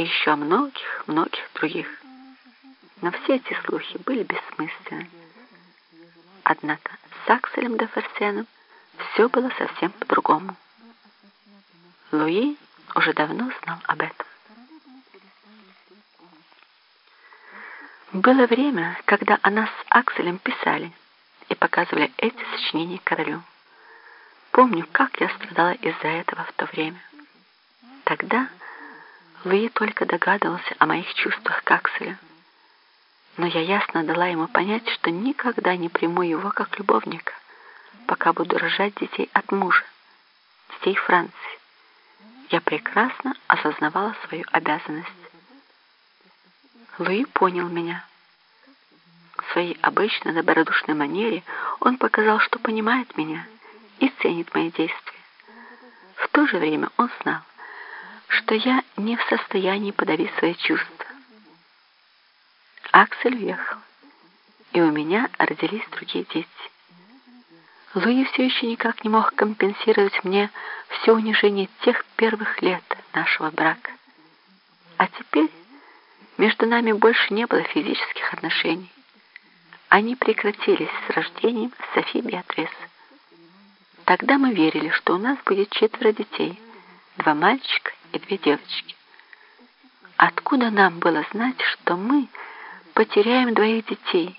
и еще о многих, многих других. Но все эти слухи были бессмысленны. Однако с Акселем де Ферсеном все было совсем по-другому. Луи уже давно знал об этом. Было время, когда она с Акселем писали и показывали эти сочинения королю. Помню, как я страдала из-за этого в то время. Тогда Луи только догадывался о моих чувствах к Акселю, но я ясно дала ему понять, что никогда не приму его как любовника, пока буду рожать детей от мужа, детей Франции. Я прекрасно осознавала свою обязанность. Луи понял меня. В своей обычной добродушной манере он показал, что понимает меня и ценит мои действия. В то же время он знал, что я не в состоянии подавить свои чувства. Аксель уехал, и у меня родились другие дети. Луи все еще никак не мог компенсировать мне все унижение тех первых лет нашего брака. А теперь между нами больше не было физических отношений. Они прекратились с рождением Софи Беатрис. Тогда мы верили, что у нас будет четверо детей, два мальчика и две девочки. Откуда нам было знать, что мы потеряем двоих детей,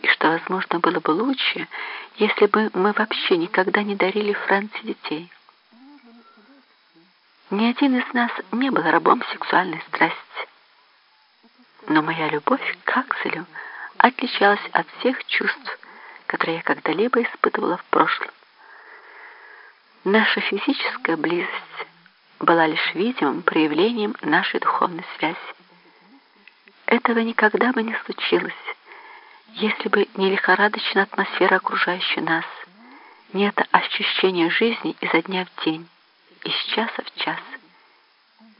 и что, возможно, было бы лучше, если бы мы вообще никогда не дарили Франции детей. Ни один из нас не был рабом сексуальной страсти. Но моя любовь к Акселю отличалась от всех чувств, которые я когда-либо испытывала в прошлом. Наша физическая близость была лишь видимым проявлением нашей духовной связи. Этого никогда бы не случилось, если бы не лихорадочная атмосфера окружающей нас, не это ощущение жизни изо дня в день, из часа в час.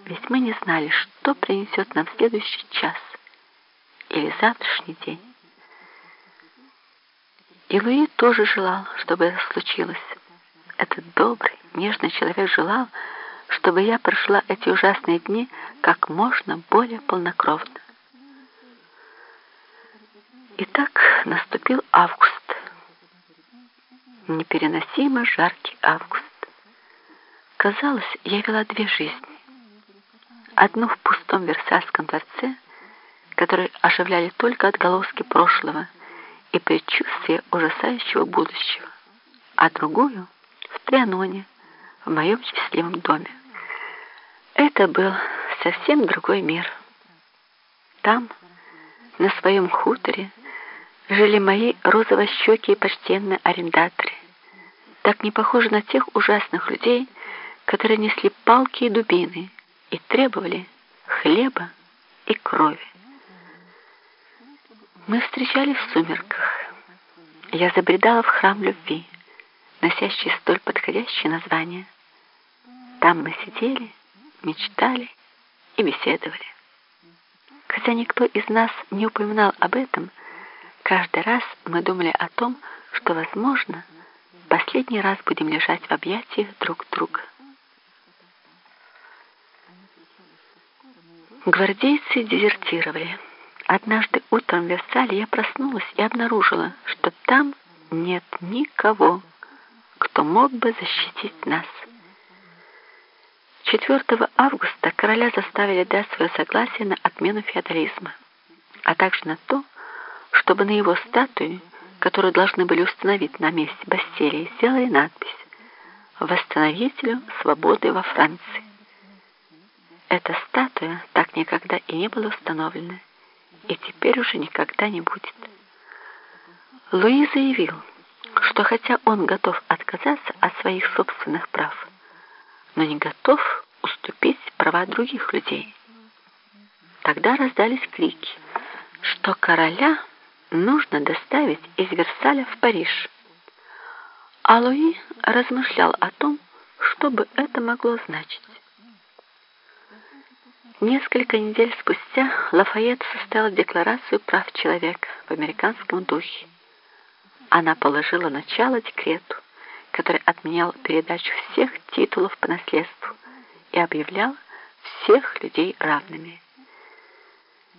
Ведь мы не знали, что принесет нам следующий час или завтрашний день. И Луи тоже желал, чтобы это случилось. Этот добрый, нежный человек желал, чтобы я прошла эти ужасные дни как можно более полнокровно. Итак, наступил август. Непереносимо жаркий август. Казалось, я вела две жизни. Одну в пустом Версальском дворце, который оживляли только отголоски прошлого и предчувствие ужасающего будущего, а другую в Трианоне, в моем счастливом доме. Это был совсем другой мир. Там, на своем хуторе, жили мои розово-щекие почтенные арендаторы, так не похожи на тех ужасных людей, которые несли палки и дубины и требовали хлеба и крови. Мы встречались в сумерках. Я забредала в храм любви, носящий столь подходящее название. Там мы сидели, мечтали и беседовали. Хотя никто из нас не упоминал об этом, Каждый раз мы думали о том, что, возможно, последний раз будем лежать в объятиях друг друга. Гвардейцы дезертировали. Однажды утром в Версале я проснулась и обнаружила, что там нет никого, кто мог бы защитить нас. 4 августа короля заставили дать свое согласие на отмену феодализма, а также на то, чтобы на его статуе, которую должны были установить на месте Бастилии, сделали надпись «Восстановителю свободы во Франции». Эта статуя так никогда и не была установлена, и теперь уже никогда не будет. Луи заявил, что хотя он готов отказаться от своих собственных прав, но не готов уступить права других людей. Тогда раздались крики, что короля нужно доставить из Версаля в Париж. А Луи размышлял о том, что бы это могло значить. Несколько недель спустя Лафайет составил декларацию прав человека в американском духе. Она положила начало декрету, который отменял передачу всех титулов по наследству и объявлял всех людей равными.